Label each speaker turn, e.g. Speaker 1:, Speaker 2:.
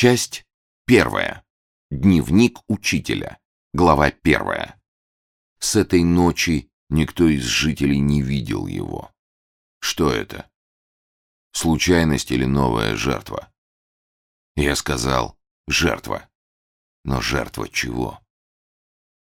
Speaker 1: Часть первая. Дневник учителя. Глава первая. С этой ночи никто из жителей не видел его. Что это? Случайность или новая жертва? Я сказал «жертва». Но жертва чего?